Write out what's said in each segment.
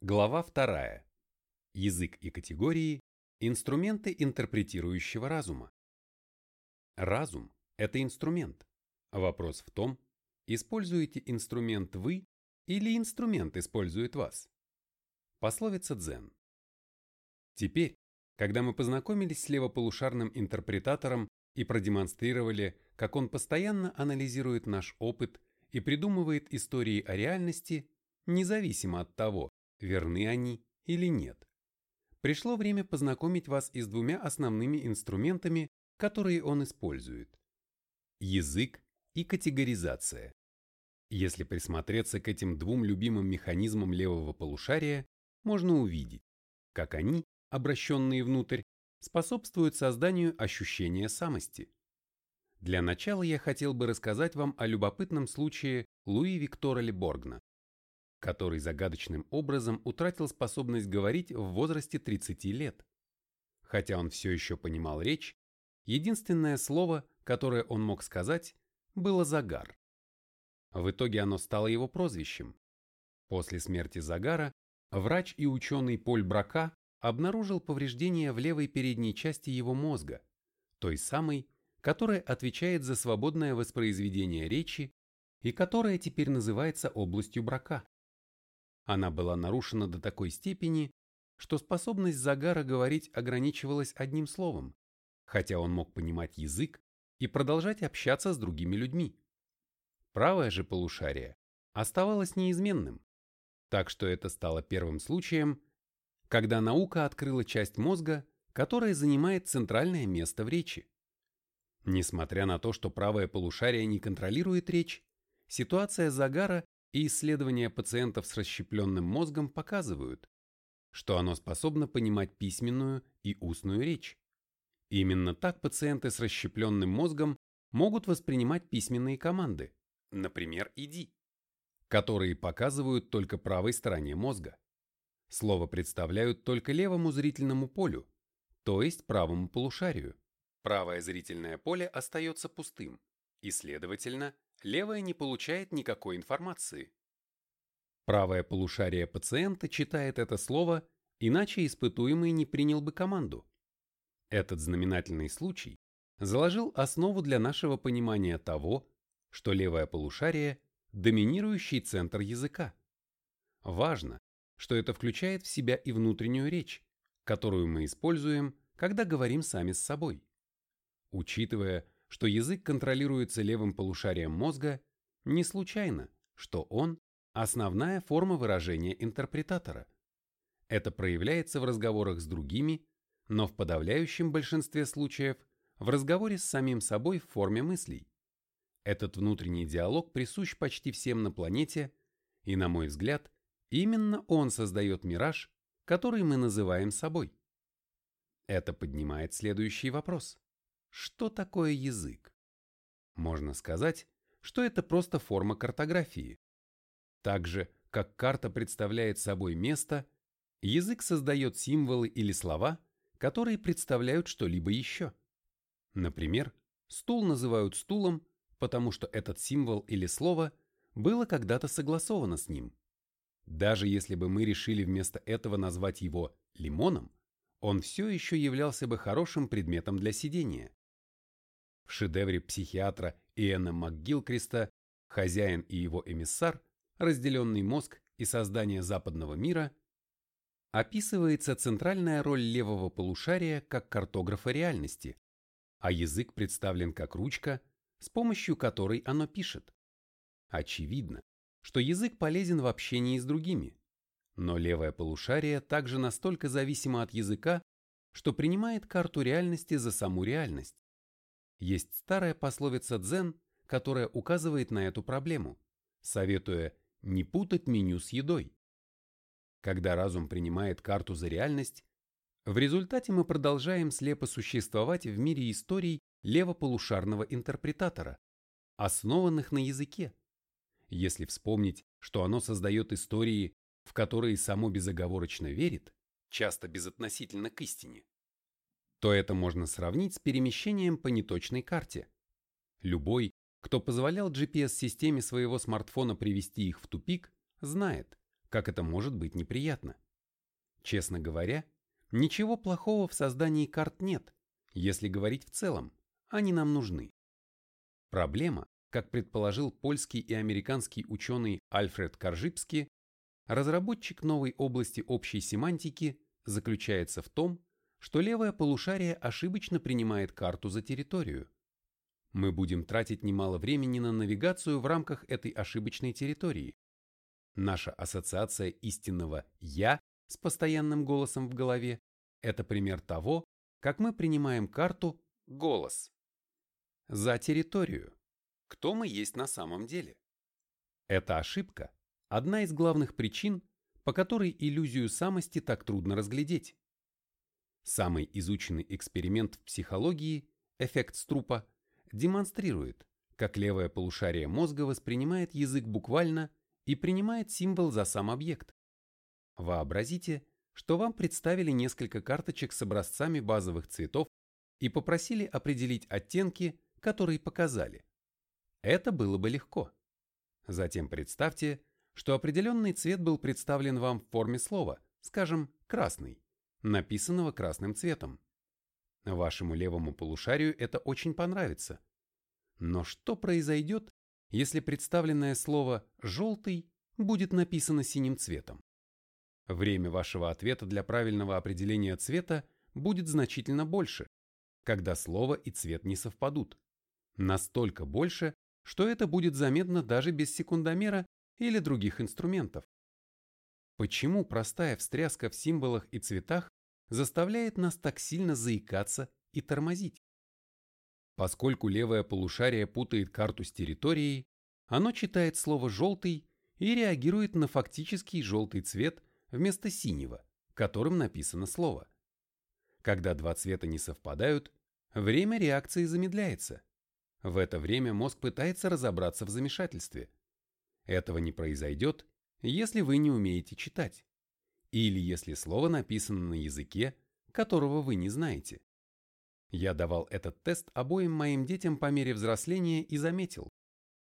Глава 2. Язык и категории – инструменты интерпретирующего разума. Разум – это инструмент. Вопрос в том, используете инструмент вы или инструмент использует вас. Пословица дзен. Теперь, когда мы познакомились с левополушарным интерпретатором и продемонстрировали, как он постоянно анализирует наш опыт и придумывает истории о реальности, независимо от того, верны они или нет. Пришло время познакомить вас и с двумя основными инструментами, которые он использует. Язык и категоризация. Если присмотреться к этим двум любимым механизмам левого полушария, можно увидеть, как они, обращенные внутрь, способствуют созданию ощущения самости. Для начала я хотел бы рассказать вам о любопытном случае Луи Виктора Леборгна который загадочным образом утратил способность говорить в возрасте 30 лет. Хотя он все еще понимал речь, единственное слово, которое он мог сказать, было «загар». В итоге оно стало его прозвищем. После смерти Загара врач и ученый Поль Брака обнаружил повреждения в левой передней части его мозга, той самой, которая отвечает за свободное воспроизведение речи и которая теперь называется областью Брака. Она была нарушена до такой степени, что способность Загара говорить ограничивалась одним словом, хотя он мог понимать язык и продолжать общаться с другими людьми. Правое же полушарие оставалось неизменным, так что это стало первым случаем, когда наука открыла часть мозга, которая занимает центральное место в речи. Несмотря на то, что правое полушарие не контролирует речь, ситуация Загара и исследования пациентов с расщепленным мозгом показывают, что оно способно понимать письменную и устную речь. Именно так пациенты с расщепленным мозгом могут воспринимать письменные команды, например, «иди», которые показывают только правой стороне мозга. Слово представляют только левому зрительному полю, то есть правому полушарию. Правое зрительное поле остается пустым, и, следовательно, левая не получает никакой информации. Правое полушарие пациента читает это слово, иначе испытуемый не принял бы команду. Этот знаменательный случай заложил основу для нашего понимания того, что левое полушарие – доминирующий центр языка. Важно, что это включает в себя и внутреннюю речь, которую мы используем, когда говорим сами с собой. Учитывая, что язык контролируется левым полушарием мозга, не случайно, что он – основная форма выражения интерпретатора. Это проявляется в разговорах с другими, но в подавляющем большинстве случаев в разговоре с самим собой в форме мыслей. Этот внутренний диалог присущ почти всем на планете, и, на мой взгляд, именно он создает мираж, который мы называем собой. Это поднимает следующий вопрос. Что такое язык? Можно сказать, что это просто форма картографии. Так же, как карта представляет собой место, язык создает символы или слова, которые представляют что-либо еще. Например, стул называют стулом, потому что этот символ или слово было когда-то согласовано с ним. Даже если бы мы решили вместо этого назвать его лимоном, он все еще являлся бы хорошим предметом для сидения. В шедевре психиатра Иэна МакГилкриста «Хозяин и его эмиссар. Разделенный мозг и создание западного мира» описывается центральная роль левого полушария как картографа реальности, а язык представлен как ручка, с помощью которой оно пишет. Очевидно, что язык полезен в общении с другими, но левое полушарие также настолько зависимо от языка, что принимает карту реальности за саму реальность. Есть старая пословица дзен, которая указывает на эту проблему, советуя не путать меню с едой. Когда разум принимает карту за реальность, в результате мы продолжаем слепо существовать в мире историй левополушарного интерпретатора, основанных на языке. Если вспомнить, что оно создает истории, в которые само безоговорочно верит, часто безотносительно к истине, то это можно сравнить с перемещением по неточной карте. Любой, кто позволял GPS-системе своего смартфона привести их в тупик, знает, как это может быть неприятно. Честно говоря, ничего плохого в создании карт нет, если говорить в целом, они нам нужны. Проблема, как предположил польский и американский ученый Альфред Коржибский, разработчик новой области общей семантики, заключается в том, что левое полушарие ошибочно принимает карту за территорию. Мы будем тратить немало времени на навигацию в рамках этой ошибочной территории. Наша ассоциация истинного «я» с постоянным голосом в голове – это пример того, как мы принимаем карту «голос» за территорию, кто мы есть на самом деле. Эта ошибка – одна из главных причин, по которой иллюзию самости так трудно разглядеть. Самый изученный эксперимент в психологии, эффект Струпа, демонстрирует, как левое полушарие мозга воспринимает язык буквально и принимает символ за сам объект. Вообразите, что вам представили несколько карточек с образцами базовых цветов и попросили определить оттенки, которые показали. Это было бы легко. Затем представьте, что определенный цвет был представлен вам в форме слова, скажем, красный написанного красным цветом. Вашему левому полушарию это очень понравится. Но что произойдет, если представленное слово «желтый» будет написано синим цветом? Время вашего ответа для правильного определения цвета будет значительно больше, когда слово и цвет не совпадут. Настолько больше, что это будет заметно даже без секундомера или других инструментов. Почему простая встряска в символах и цветах заставляет нас так сильно заикаться и тормозить? Поскольку левое полушарие путает карту с территорией, оно читает слово «желтый» и реагирует на фактический желтый цвет вместо синего, которым написано слово. Когда два цвета не совпадают, время реакции замедляется. В это время мозг пытается разобраться в замешательстве. Этого не произойдет, если вы не умеете читать, или если слово написано на языке, которого вы не знаете. Я давал этот тест обоим моим детям по мере взросления и заметил,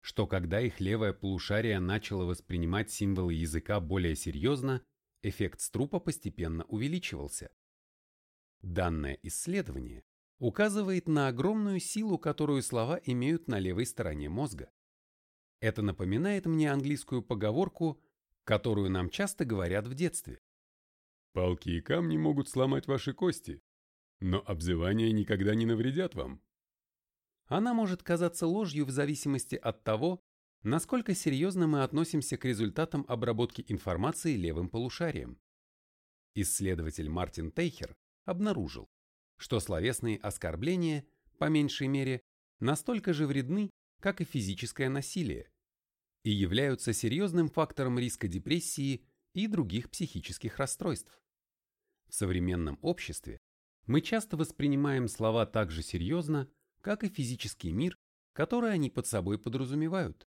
что когда их левое полушарие начало воспринимать символы языка более серьезно, эффект струпа постепенно увеличивался. Данное исследование указывает на огромную силу, которую слова имеют на левой стороне мозга. Это напоминает мне английскую поговорку которую нам часто говорят в детстве. Палки и камни могут сломать ваши кости, но обзывания никогда не навредят вам. Она может казаться ложью в зависимости от того, насколько серьезно мы относимся к результатам обработки информации левым полушарием. Исследователь Мартин Тейхер обнаружил, что словесные оскорбления, по меньшей мере, настолько же вредны, как и физическое насилие, и являются серьезным фактором риска депрессии и других психических расстройств. В современном обществе мы часто воспринимаем слова так же серьезно, как и физический мир, который они под собой подразумевают.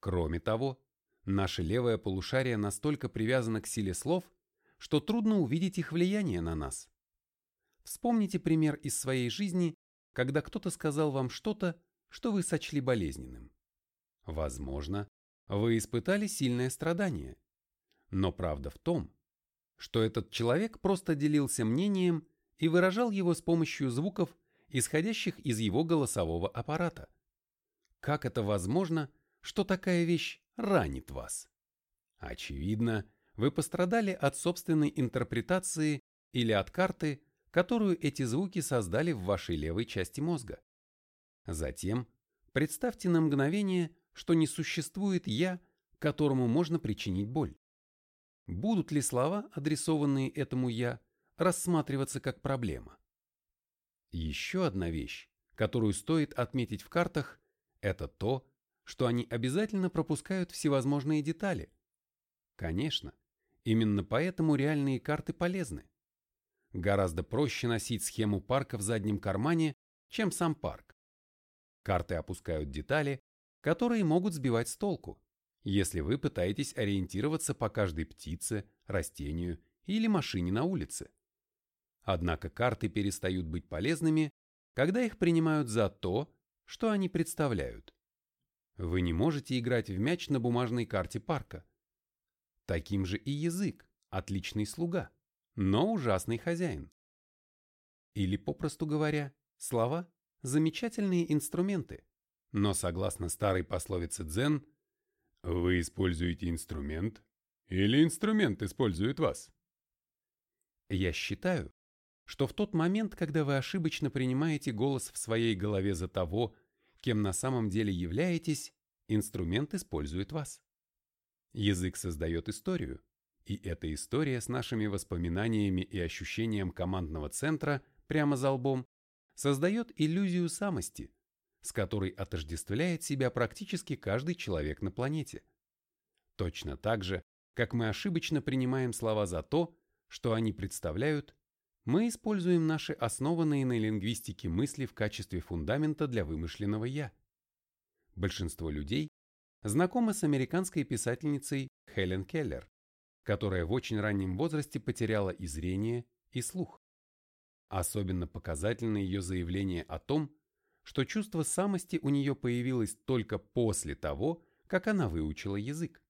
Кроме того, наше левое полушарие настолько привязано к силе слов, что трудно увидеть их влияние на нас. Вспомните пример из своей жизни, когда кто-то сказал вам что-то, что вы сочли болезненным. Возможно, вы испытали сильное страдание. Но правда в том, что этот человек просто делился мнением и выражал его с помощью звуков, исходящих из его голосового аппарата. Как это возможно, что такая вещь ранит вас? Очевидно, вы пострадали от собственной интерпретации или от карты, которую эти звуки создали в вашей левой части мозга. Затем представьте на мгновение, что не существует «я», которому можно причинить боль. Будут ли слова, адресованные этому «я», рассматриваться как проблема? Еще одна вещь, которую стоит отметить в картах, это то, что они обязательно пропускают всевозможные детали. Конечно, именно поэтому реальные карты полезны. Гораздо проще носить схему парка в заднем кармане, чем сам парк. Карты опускают детали, которые могут сбивать с толку, если вы пытаетесь ориентироваться по каждой птице, растению или машине на улице. Однако карты перестают быть полезными, когда их принимают за то, что они представляют. Вы не можете играть в мяч на бумажной карте парка. таким же и язык, отличный слуга, но ужасный хозяин. Или, попросту говоря, слова – замечательные инструменты, но согласно старой пословице дзен, вы используете инструмент или инструмент использует вас? Я считаю, что в тот момент, когда вы ошибочно принимаете голос в своей голове за того, кем на самом деле являетесь, инструмент использует вас. Язык создает историю, и эта история с нашими воспоминаниями и ощущением командного центра прямо за лбом создает иллюзию самости, с которой отождествляет себя практически каждый человек на планете. Точно так же, как мы ошибочно принимаем слова за то, что они представляют мы используем наши основанные на лингвистике мысли в качестве фундамента для вымышленного «я». Большинство людей знакомы с американской писательницей Хелен Келлер, которая в очень раннем возрасте потеряла и зрение, и слух. Особенно показательно ее заявление о том, что чувство самости у нее появилось только после того, как она выучила язык.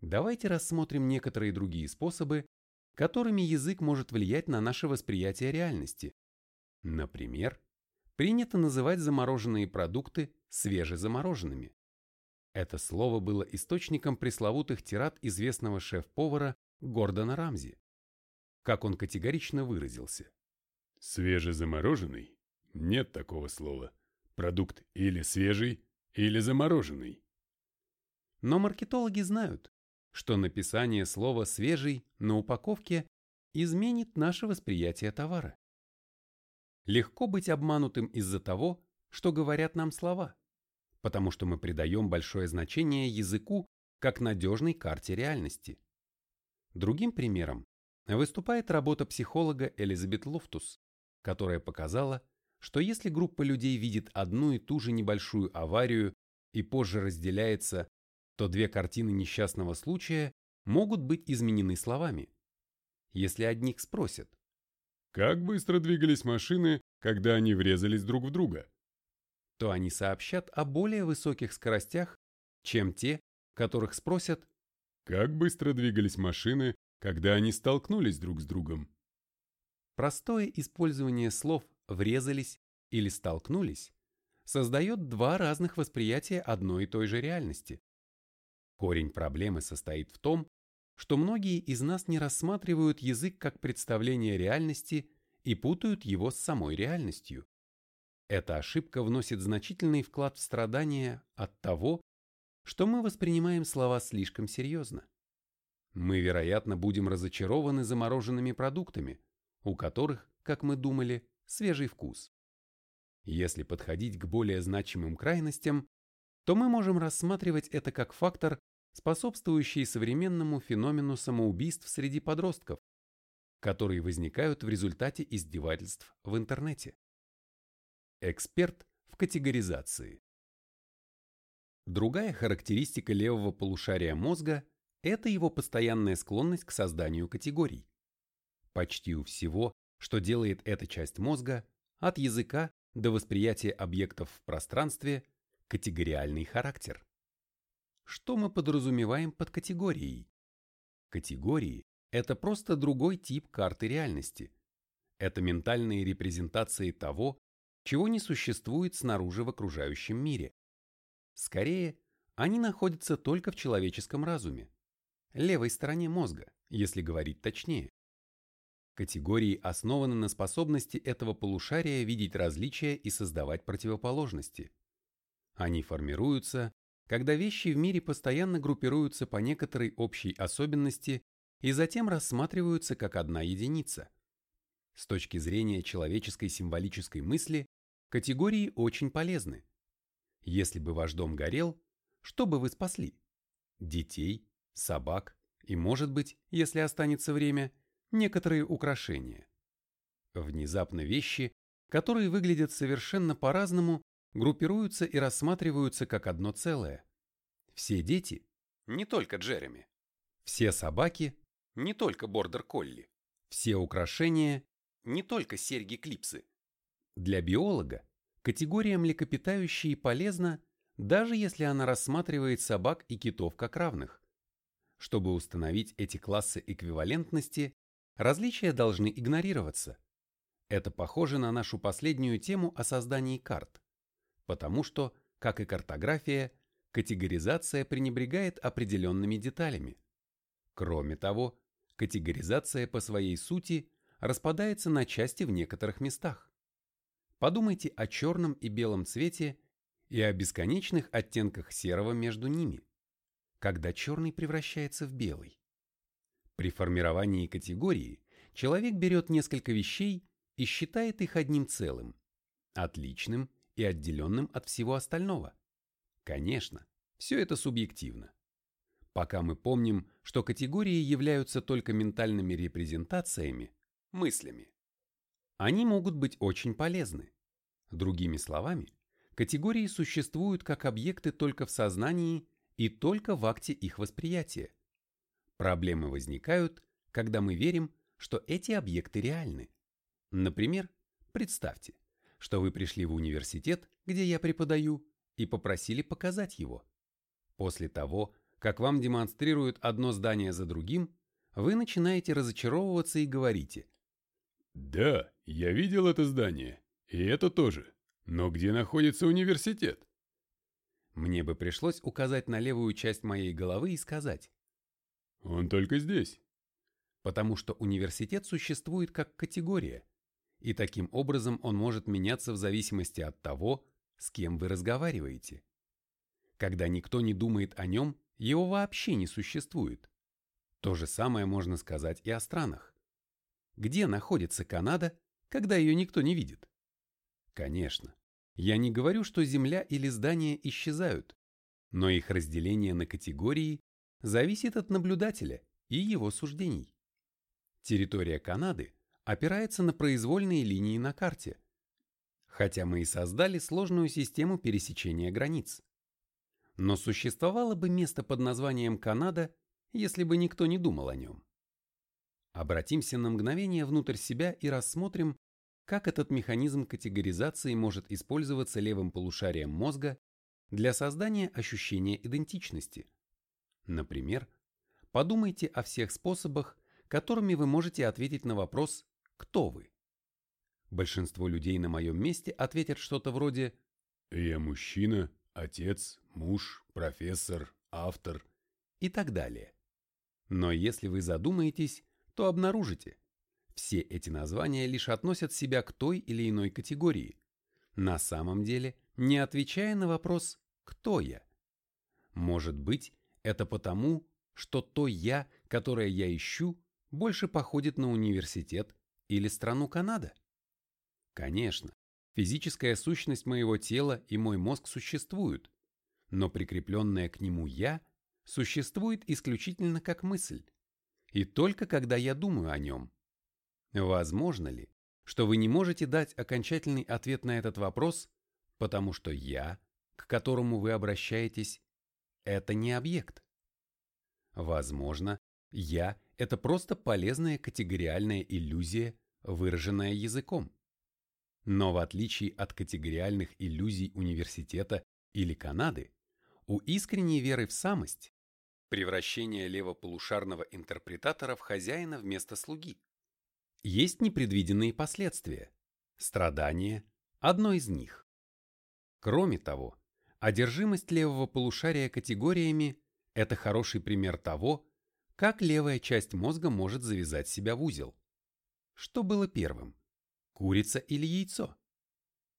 Давайте рассмотрим некоторые другие способы, которыми язык может влиять на наше восприятие реальности. Например, принято называть замороженные продукты свежезамороженными. Это слово было источником пресловутых тират известного шеф-повара Гордона Рамзи. Как он категорично выразился. Свежезамороженный? Нет такого слова. Продукт или свежий, или замороженный. Но маркетологи знают, что написание слова «свежий» на упаковке изменит наше восприятие товара. Легко быть обманутым из-за того, что говорят нам слова, потому что мы придаем большое значение языку как надежной карте реальности. Другим примером выступает работа психолога Элизабет Лофтус, которая показала, что если группа людей видит одну и ту же небольшую аварию и позже разделяется то две картины несчастного случая могут быть изменены словами. Если одних спросят, как быстро двигались машины, когда они врезались друг в друга, то они сообщат о более высоких скоростях, чем те, которых спросят, как быстро двигались машины, когда они столкнулись друг с другом. Простое использование слов «врезались» или «столкнулись» создает два разных восприятия одной и той же реальности. Корень проблемы состоит в том, что многие из нас не рассматривают язык как представление реальности и путают его с самой реальностью. Эта ошибка вносит значительный вклад в страдания от того, что мы воспринимаем слова слишком серьезно. Мы, вероятно, будем разочарованы замороженными продуктами, у которых, как мы думали, свежий вкус. Если подходить к более значимым крайностям, то мы можем рассматривать это как фактор, способствующий современному феномену самоубийств среди подростков, которые возникают в результате издевательств в интернете. Эксперт в категоризации. Другая характеристика левого полушария мозга – это его постоянная склонность к созданию категорий. Почти у всего, что делает эта часть мозга, от языка до восприятия объектов в пространстве, категориальный характер. Что мы подразумеваем под категорией? Категории – это просто другой тип карты реальности. Это ментальные репрезентации того, чего не существует снаружи в окружающем мире. Скорее, они находятся только в человеческом разуме, левой стороне мозга, если говорить точнее. Категории основаны на способности этого полушария видеть различия и создавать противоположности. Они формируются, когда вещи в мире постоянно группируются по некоторой общей особенности и затем рассматриваются как одна единица. С точки зрения человеческой символической мысли, категории очень полезны. Если бы ваш дом горел, что бы вы спасли? Детей, собак и, может быть, если останется время, некоторые украшения. Внезапно вещи, которые выглядят совершенно по-разному, группируются и рассматриваются как одно целое. Все дети, не только Джереми, все собаки, не только бордер-колли, все украшения, не только серьги-клипсы. Для биолога категория млекопитающие полезна, даже если она рассматривает собак и китов как равных. чтобы установить эти классы эквивалентности, различия должны игнорироваться. Это похоже на нашу последнюю тему о создании карт, потому что, как и картография, категоризация пренебрегает определенными деталями. Кроме того, категоризация по своей сути распадается на части в некоторых местах. Подумайте о черном и белом цвете и о бесконечных оттенках серого между ними, когда черный превращается в белый. При формировании категории человек берет несколько вещей и считает их одним целым, отличным и отделенным от всего остального. Конечно, все это субъективно. Пока мы помним, что категории являются только ментальными репрезентациями, мыслями, они могут быть очень полезны. Другими словами, категории существуют как объекты только в сознании и только в акте их восприятия. Проблемы возникают, когда мы верим, что эти объекты реальны. Например, представьте, что вы пришли в университет, где я преподаю, и попросили показать его. После того, как вам демонстрируют одно здание за другим, вы начинаете разочаровываться и говорите. «Да, я видел это здание, и это тоже. Но где находится университет?» Мне бы пришлось указать на левую часть моей головы и сказать. «Он только здесь». Потому что университет существует как категория, и таким образом он может меняться в зависимости от того, с кем вы разговариваете. Когда никто не думает о нем, его вообще не существует. То же самое можно сказать и о странах. Где находится Канада, когда ее никто не видит? Конечно, я не говорю, что Земля или здания исчезают, но их разделение на категории зависит от наблюдателя и его суждений. Территория Канады опирается на произвольные линии на карте, хотя мы и создали сложную систему пересечения границ. Но существовало бы место под названием Канада, если бы никто не думал о нем. Обратимся на мгновение внутрь себя и рассмотрим, как этот механизм категоризации может использоваться левым полушарием мозга для создания ощущения идентичности. Например, подумайте о всех способах, которыми вы можете ответить на вопрос кто вы? Большинство людей на моем месте ответят что-то вроде «Я мужчина, отец, муж, профессор, автор» и так далее. Но если вы задумаетесь, то обнаружите, все эти названия лишь относят себя к той или иной категории, на самом деле не отвечая на вопрос «кто я?». Может быть, это потому, что то «я», которое я ищу, больше походит на университет или страну Канада? Конечно, физическая сущность моего тела и мой мозг существуют, но прикрепленное к нему «я» существует исключительно как мысль, и только когда я думаю о нем. Возможно ли, что вы не можете дать окончательный ответ на этот вопрос, потому что «я», к которому вы обращаетесь, это не объект? Возможно, «я» — это просто полезная категориальная иллюзия, выраженная языком. Но в отличие от категориальных иллюзий университета или Канады, у искренней веры в самость, превращение левополушарного интерпретатора в хозяина вместо слуги, есть непредвиденные последствия. Страдание – одно из них. Кроме того, одержимость левого полушария категориями – это хороший пример того, как левая часть мозга может завязать себя в узел. Что было первым? Курица или яйцо?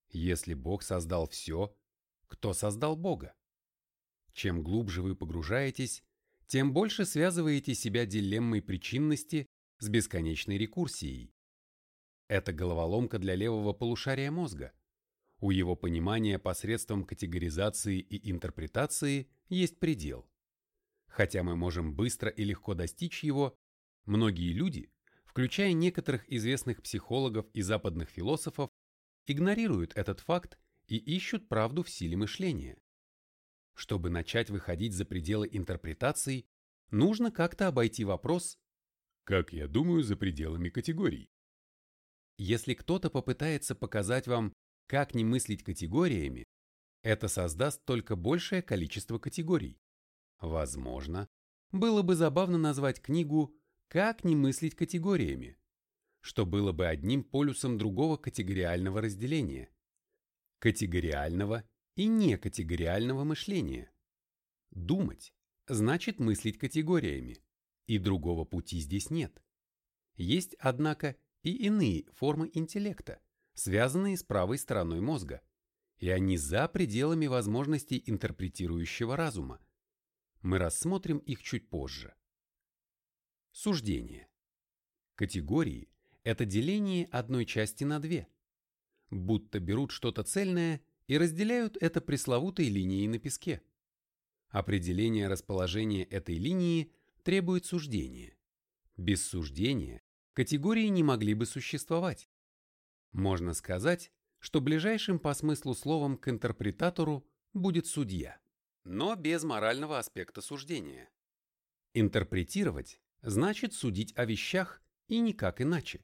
Если Бог создал все, кто создал Бога? Чем глубже вы погружаетесь, тем больше связываете себя дилеммой причинности с бесконечной рекурсией. Это головоломка для левого полушария мозга. У его понимания посредством категоризации и интерпретации есть предел. Хотя мы можем быстро и легко достичь его, многие люди, включая некоторых известных психологов и западных философов, игнорируют этот факт и ищут правду в силе мышления. Чтобы начать выходить за пределы интерпретаций, нужно как-то обойти вопрос «Как я думаю за пределами категорий?». Если кто-то попытается показать вам, как не мыслить категориями, это создаст только большее количество категорий. Возможно, было бы забавно назвать книгу «Как не мыслить категориями», что было бы одним полюсом другого категориального разделения – категориального и некатегориального мышления. Думать значит мыслить категориями, и другого пути здесь нет. Есть, однако, и иные формы интеллекта, связанные с правой стороной мозга, и они за пределами возможностей интерпретирующего разума. Мы рассмотрим их чуть позже. Суждение. Категории – это деление одной части на две, будто берут что-то цельное и разделяют это пресловутой линией на песке. Определение расположения этой линии требует суждения. Без суждения категории не могли бы существовать. Можно сказать, что ближайшим по смыслу словом к интерпретатору будет судья, но без морального аспекта суждения. Интерпретировать значит судить о вещах и никак иначе.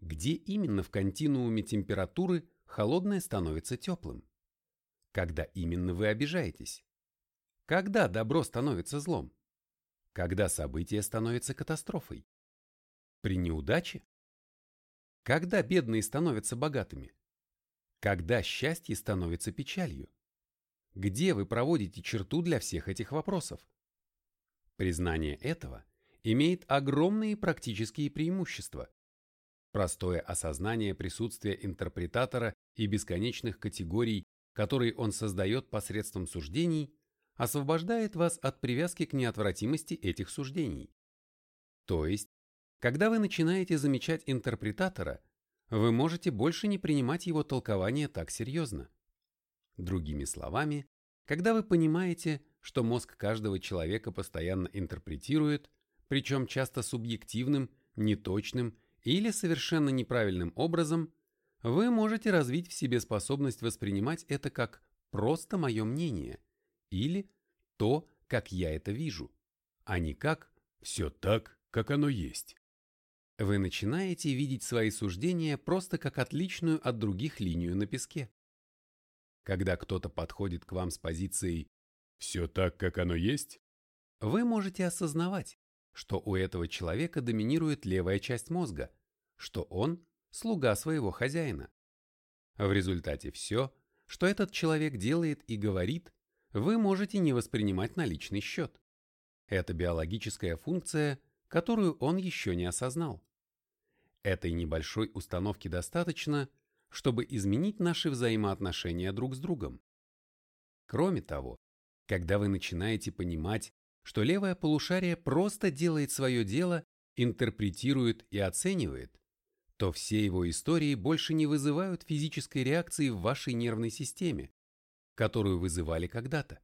Где именно в континууме температуры холодное становится теплым? Когда именно вы обижаетесь? Когда добро становится злом? Когда событие становится катастрофой? При неудаче? Когда бедные становятся богатыми? Когда счастье становится печалью? Где вы проводите черту для всех этих вопросов? Признание этого имеет огромные практические преимущества. Простое осознание присутствия интерпретатора и бесконечных категорий, которые он создает посредством суждений, освобождает вас от привязки к неотвратимости этих суждений. То есть, когда вы начинаете замечать интерпретатора, вы можете больше не принимать его толкование так серьезно. Другими словами, когда вы понимаете, что мозг каждого человека постоянно интерпретирует, причем часто субъективным, неточным или совершенно неправильным образом, вы можете развить в себе способность воспринимать это как просто мое мнение или то, как я это вижу, а не как все так, как оно есть. Вы начинаете видеть свои суждения просто как отличную от других линию на песке. Когда кто-то подходит к вам с позицией «все так, как оно есть», вы можете осознавать, что у этого человека доминирует левая часть мозга, что он – слуга своего хозяина. В результате все, что этот человек делает и говорит, вы можете не воспринимать на личный счет. Это биологическая функция, которую он еще не осознал. Этой небольшой установки достаточно, чтобы изменить наши взаимоотношения друг с другом. Кроме того, когда вы начинаете понимать, что левое полушарие просто делает свое дело, интерпретирует и оценивает, то все его истории больше не вызывают физической реакции в вашей нервной системе, которую вызывали когда-то.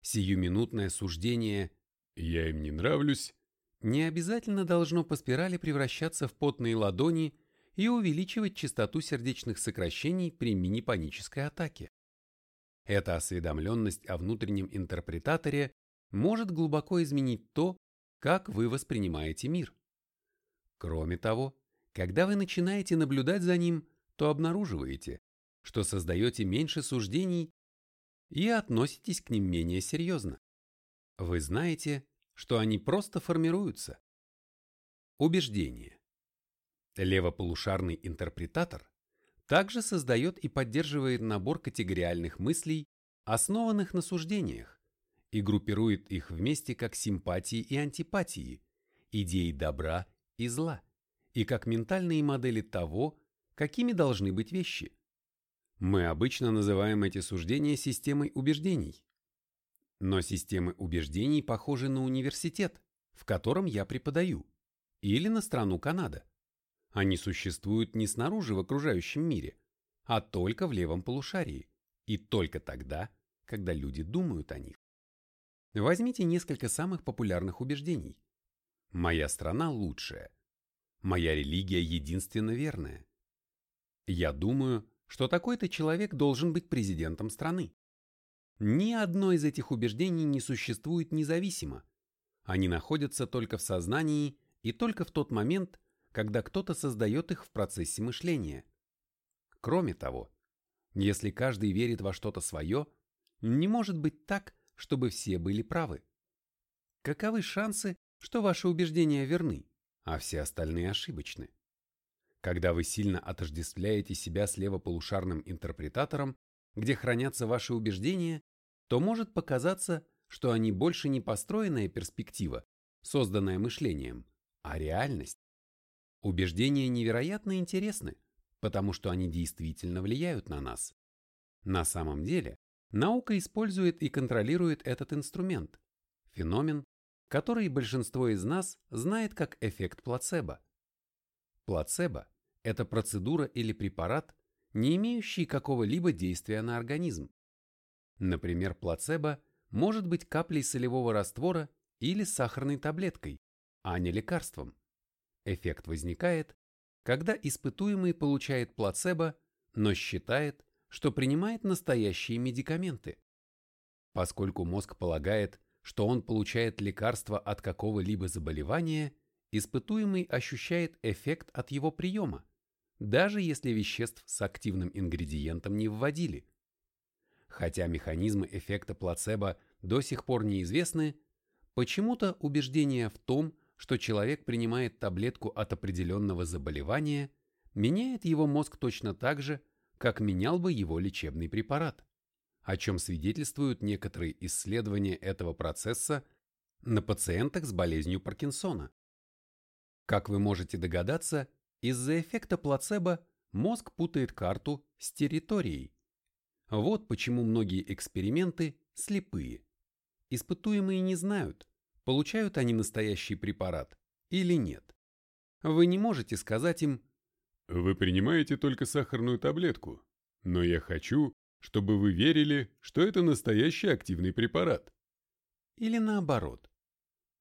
Сиюминутное суждение «я им не нравлюсь» не обязательно должно по спирали превращаться в потные ладони и увеличивать частоту сердечных сокращений при мини-панической атаке. Эта осведомленность о внутреннем интерпретаторе может глубоко изменить то, как вы воспринимаете мир. Кроме того, когда вы начинаете наблюдать за ним, то обнаруживаете, что создаете меньше суждений и относитесь к ним менее серьезно. Вы знаете, что они просто формируются. Убеждение. Левополушарный интерпретатор также создает и поддерживает набор категориальных мыслей, основанных на суждениях, и группирует их вместе как симпатии и антипатии, идеи добра и зла, и как ментальные модели того, какими должны быть вещи – мы обычно называем эти суждения системой убеждений. Но системы убеждений похожи на университет, в котором я преподаю, или на страну Канада. Они существуют не снаружи в окружающем мире, а только в левом полушарии, и только тогда, когда люди думают о них. Возьмите несколько самых популярных убеждений. Моя страна лучшая. Моя религия единственно верная. Я думаю, что такой-то человек должен быть президентом страны. Ни одно из этих убеждений не существует независимо. Они находятся только в сознании и только в тот момент, когда кто-то создает их в процессе мышления. Кроме того, если каждый верит во что-то свое, не может быть так, чтобы все были правы. каковы шансы, что ваши убеждения верны, а все остальные ошибочны? Когда вы сильно отождествляете себя с левополушарным интерпретатором, где хранятся ваши убеждения, то может показаться, что они больше не построенная перспектива, созданная мышлением, а реальность. Убеждения невероятно интересны, потому что они действительно влияют на нас. На самом деле, наука использует и контролирует этот инструмент, феномен, который большинство из нас знает как эффект плацебо. Плацебо – это процедура или препарат, не имеющий какого-либо действия на организм. Например, плацебо может быть каплей солевого раствора или сахарной таблеткой, а не лекарством. Эффект возникает, когда испытуемый получает плацебо, но считает, что принимает настоящие медикаменты. Поскольку мозг полагает, что он получает лекарство от какого-либо заболевания, испытуемый ощущает эффект от его приема, даже если веществ с активным ингредиентом не вводили. Хотя механизмы эффекта плацебо до сих пор неизвестны, почему-то убеждение в том, что человек принимает таблетку от определенного заболевания, меняет его мозг точно так же, как менял бы его лечебный препарат, о чем свидетельствуют некоторые исследования этого процесса на пациентах с болезнью Паркинсона. Как вы можете догадаться, из-за эффекта плацебо мозг путает карту с территорией. Вот почему многие эксперименты слепые. Испытуемые не знают, получают они настоящий препарат или нет. Вы не можете сказать им «Вы принимаете только сахарную таблетку, но я хочу, чтобы вы верили, что это настоящий активный препарат». Или наоборот.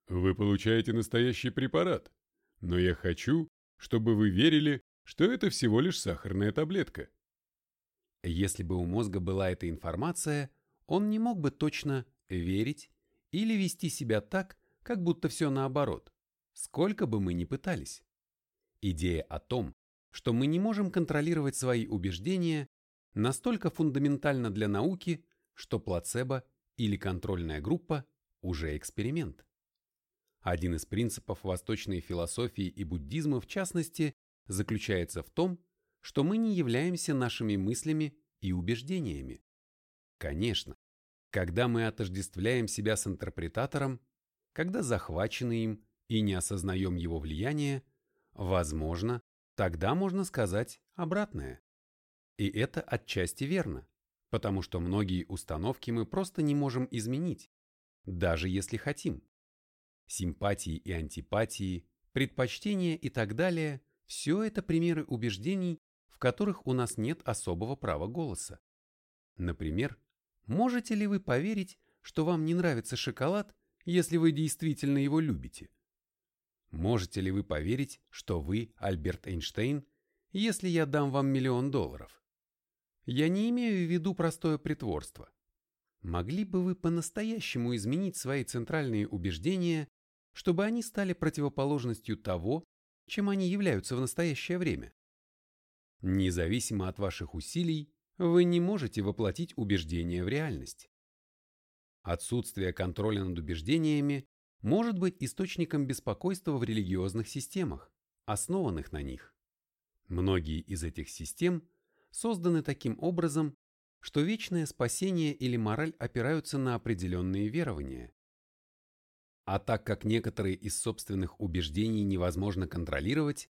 «Вы получаете настоящий препарат, но я хочу, чтобы вы верили, что это всего лишь сахарная таблетка». Если бы у мозга была эта информация, он не мог бы точно верить или вести себя так, как будто все наоборот, сколько бы мы ни пытались. Идея о том, что мы не можем контролировать свои убеждения, настолько фундаментальна для науки, что плацебо или контрольная группа уже эксперимент. Один из принципов восточной философии и буддизма в частности заключается в том, что мы не являемся нашими мыслями и убеждениями. Конечно, когда мы отождествляем себя с интерпретатором, когда захвачены им и не осознаем его влияние, возможно, тогда можно сказать обратное. И это отчасти верно, потому что многие установки мы просто не можем изменить, даже если хотим. Симпатии и антипатии, предпочтения и так далее – все это примеры убеждений, в которых у нас нет особого права голоса. Например, Можете ли вы поверить, что вам не нравится шоколад, если вы действительно его любите? Можете ли вы поверить, что вы Альберт Эйнштейн, если я дам вам миллион долларов? Я не имею в виду простое притворство. Могли бы вы по-настоящему изменить свои центральные убеждения, чтобы они стали противоположностью того, чем они являются в настоящее время? Независимо от ваших усилий, вы не можете воплотить убеждения в реальность. Отсутствие контроля над убеждениями может быть источником беспокойства в религиозных системах, основанных на них. Многие из этих систем созданы таким образом, что вечное спасение или мораль опираются на определенные верования. А так как некоторые из собственных убеждений невозможно контролировать,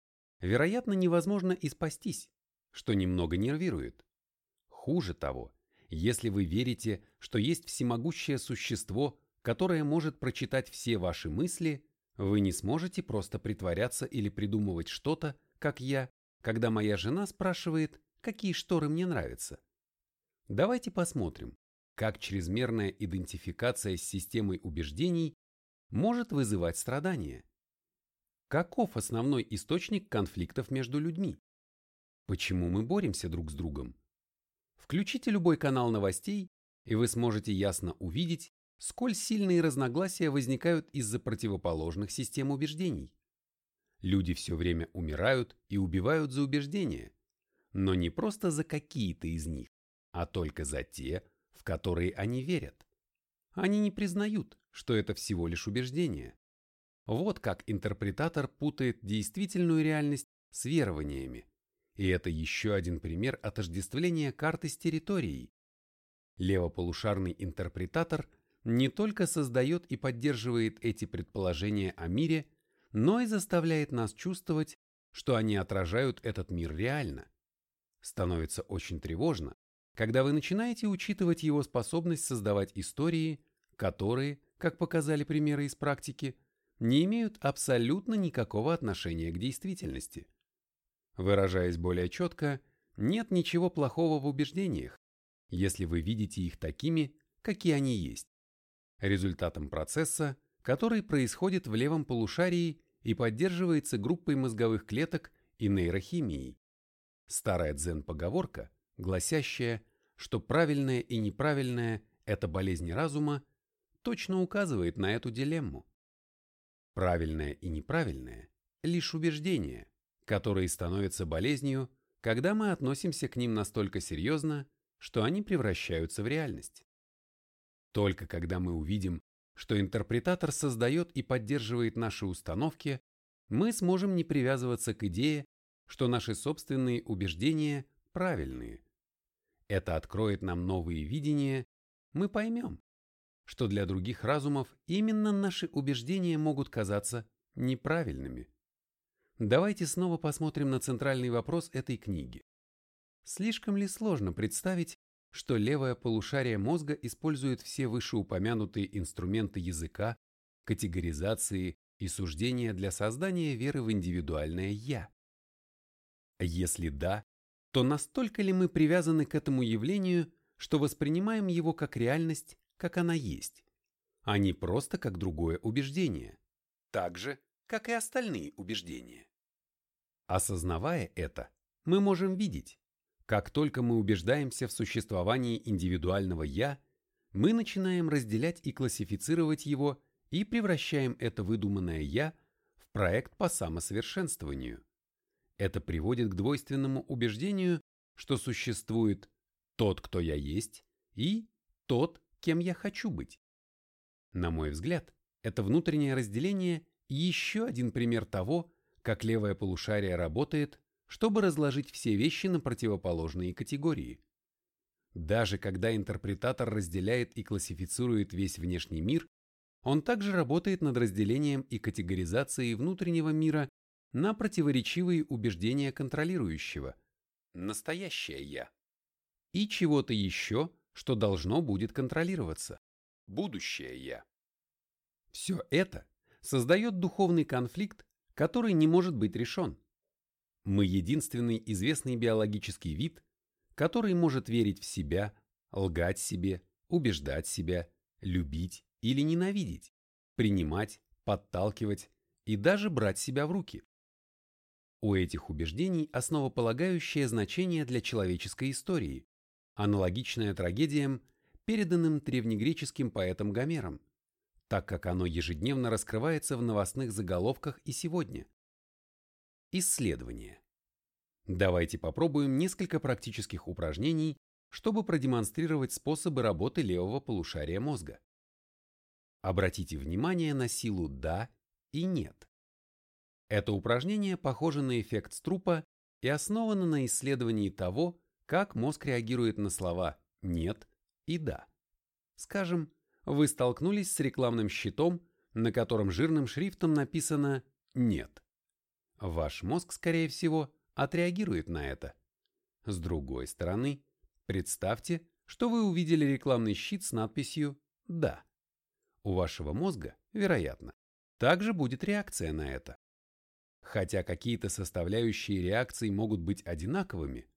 вероятно, невозможно и спастись, что немного нервирует. Хуже того, если вы верите, что есть всемогущее существо, которое может прочитать все ваши мысли, вы не сможете просто притворяться или придумывать что-то, как я, когда моя жена спрашивает, какие шторы мне нравятся. Давайте посмотрим, как чрезмерная идентификация с системой убеждений может вызывать страдания. Каков основной источник конфликтов между людьми? Почему мы боремся друг с другом? Включите любой канал новостей, и вы сможете ясно увидеть, сколь сильные разногласия возникают из-за противоположных систем убеждений. Люди все время умирают и убивают за убеждения, но не просто за какие-то из них, а только за те, в которые они верят. они не признают, что это всего лишь убеждение. Вот как интерпретатор путает действительную реальность с верованиями. И это еще один пример отождествления карты с территорией. Левополушарный интерпретатор не только создает и поддерживает эти предположения о мире, но и заставляет нас чувствовать, что они отражают этот мир реально. Становится очень тревожно, когда вы начинаете учитывать его способность создавать истории, которые, как показали примеры из практики, не имеют абсолютно никакого отношения к действительности. Выражаясь более четко, нет ничего плохого в убеждениях, если вы видите их такими, какие они есть. Результатом процесса, который происходит в левом полушарии и поддерживается группой мозговых клеток и нейрохимией. Старая дзен-поговорка, гласящая, что правильное и неправильное – это болезнь разума, точно указывает на эту дилемму. Правильное и неправильное – лишь убеждения, которые становятся болезнью, когда мы относимся к ним настолько серьезно, что они превращаются в реальность. Только когда мы увидим, что интерпретатор создает и поддерживает наши установки, мы сможем не привязываться к идее, что наши собственные убеждения правильные. Это откроет нам новые видения, мы поймем, что для других разумов именно наши убеждения могут казаться неправильными. Давайте снова посмотрим на центральный вопрос этой книги. Слишком ли сложно представить, что левое полушарие мозга использует все вышеупомянутые инструменты языка, категоризации и суждения для создания веры в индивидуальное «я»? Если да, то настолько ли мы привязаны к этому явлению, что воспринимаем его как реальность как она есть, а не просто как другое убеждение, так же, как и остальные убеждения. Осознавая это, мы можем видеть, как только мы убеждаемся в существовании индивидуального «я», мы начинаем разделять и классифицировать его и превращаем это выдуманное «я» в проект по самосовершенствованию. Это приводит к двойственному убеждению, что существует тот, кто я есть, и тот, кем я хочу быть. На мой взгляд, это внутреннее разделение еще один пример того, как левое полушарие работает, чтобы разложить все вещи на противоположные категории. Даже когда интерпретатор разделяет и классифицирует весь внешний мир, он также работает над разделением и категоризацией внутреннего мира на противоречивые убеждения контролирующего, настоящее «я», и чего-то еще, что должно будет контролироваться. Будущее «я». Все это создает духовный конфликт, который не может быть решен. Мы единственный известный биологический вид, который может верить в себя, лгать себе, убеждать себя, любить или ненавидеть, принимать, подталкивать и даже брать себя в руки. У этих убеждений основополагающее значение для человеческой истории, аналогичное трагедиям, переданным древнегреческим поэтом Гомером, так как оно ежедневно раскрывается в новостных заголовках и сегодня. Исследование. Давайте попробуем несколько практических упражнений, чтобы продемонстрировать способы работы левого полушария мозга. Обратите внимание на силу «да» и «нет». Это упражнение похоже на эффект струпа и основано на исследовании того, как мозг реагирует на слова «нет» и «да». Скажем, вы столкнулись с рекламным щитом, на котором жирным шрифтом написано «нет». Ваш мозг, скорее всего, отреагирует на это. С другой стороны, представьте, что вы увидели рекламный щит с надписью «да». У вашего мозга, вероятно, также будет реакция на это. Хотя какие-то составляющие реакции могут быть одинаковыми,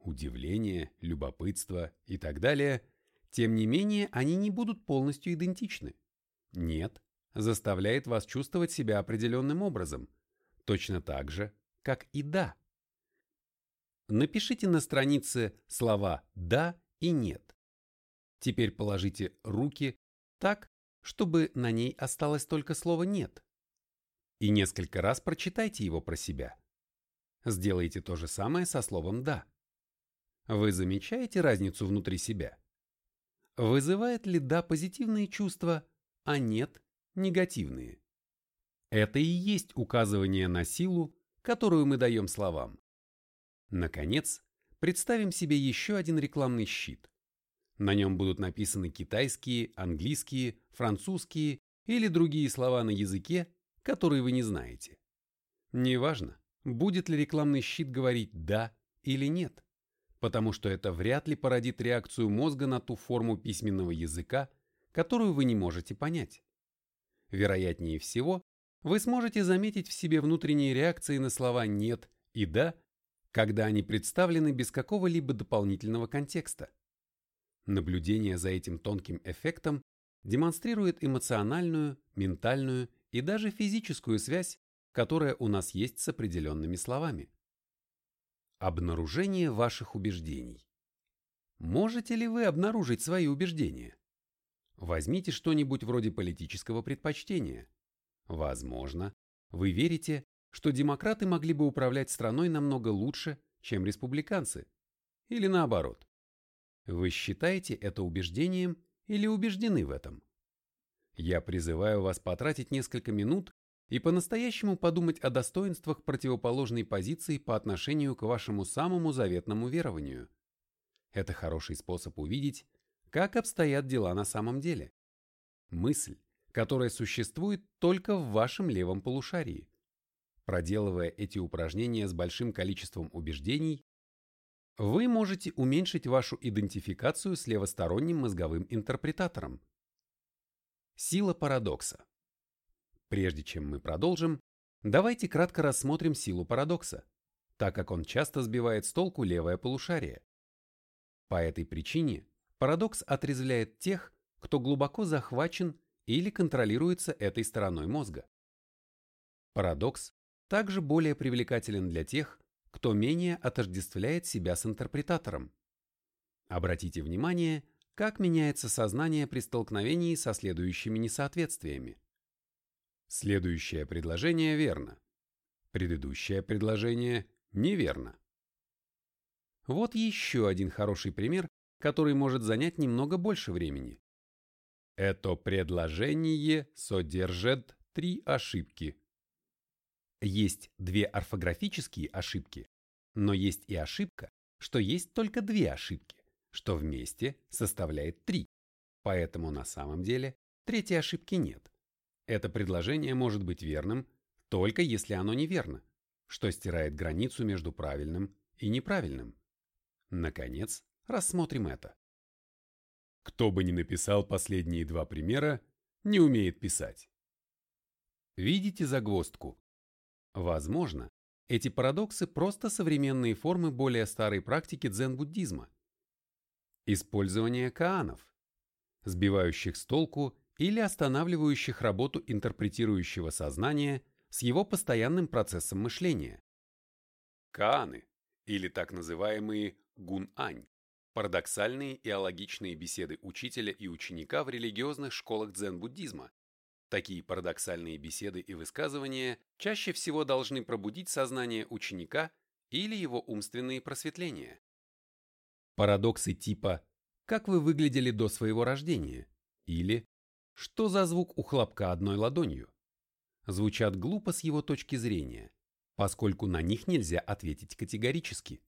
удивление, любопытство и так далее, тем не менее они не будут полностью идентичны. Нет, заставляет вас чувствовать себя определенным образом, точно так же, как и «да». Напишите на странице слова «да» и «нет». Теперь положите руки так, чтобы на ней осталось только слово «нет». И несколько раз прочитайте его про себя. Сделайте то же самое со словом «да». Вы замечаете разницу внутри себя? Вызывает ли «да» позитивные чувства, а «нет» – негативные? Это и есть указывание на силу, которую мы даем словам. Наконец, представим себе еще один рекламный щит. На нем будут написаны китайские, английские, французские или другие слова на языке, которые вы не знаете. Неважно, будет ли рекламный щит говорить «да» или «нет» потому что это вряд ли породит реакцию мозга на ту форму письменного языка, которую вы не можете понять. Вероятнее всего, вы сможете заметить в себе внутренние реакции на слова «нет» и «да», когда они представлены без какого-либо дополнительного контекста. Наблюдение за этим тонким эффектом демонстрирует эмоциональную, ментальную и даже физическую связь, которая у нас есть с определенными словами. Обнаружение ваших убеждений. Можете ли вы обнаружить свои убеждения? Возьмите что-нибудь вроде политического предпочтения. Возможно, вы верите, что демократы могли бы управлять страной намного лучше, чем республиканцы. Или наоборот. Вы считаете это убеждением или убеждены в этом? Я призываю вас потратить несколько минут и по-настоящему подумать о достоинствах противоположной позиции по отношению к вашему самому заветному верованию. Это хороший способ увидеть, как обстоят дела на самом деле. Мысль, которая существует только в вашем левом полушарии. Проделывая эти упражнения с большим количеством убеждений, вы можете уменьшить вашу идентификацию с левосторонним мозговым интерпретатором. Сила парадокса. Прежде чем мы продолжим, давайте кратко рассмотрим силу парадокса, так как он часто сбивает с толку левое полушарие. По этой причине парадокс отрезвляет тех, кто глубоко захвачен или контролируется этой стороной мозга. Парадокс также более привлекателен для тех, кто менее отождествляет себя с интерпретатором. Обратите внимание, как меняется сознание при столкновении со следующими несоответствиями. Следующее предложение верно. Предыдущее предложение неверно. Вот еще один хороший пример, который может занять немного больше времени. Это предложение содержит три ошибки. Есть две орфографические ошибки, но есть и ошибка, что есть только две ошибки, что вместе составляет три. Поэтому на самом деле третьей ошибки нет. Это предложение может быть верным, только если оно неверно, что стирает границу между правильным и неправильным. Наконец, рассмотрим это. Кто бы ни написал последние два примера, не умеет писать. Видите загвоздку? Возможно, эти парадоксы просто современные формы более старой практики дзен-буддизма. Использование каанов, сбивающих с толку или останавливающих работу интерпретирующего сознания с его постоянным процессом мышления. Кааны, или так называемые гун-ань, парадоксальные и алогичные беседы учителя и ученика в религиозных школах дзен-буддизма. Такие парадоксальные беседы и высказывания чаще всего должны пробудить сознание ученика или его умственные просветления. Парадоксы типа «Как вы выглядели до своего рождения?» или что за звук у хлопка одной ладонью? Звучат глупо с его точки зрения, поскольку на них нельзя ответить категорически.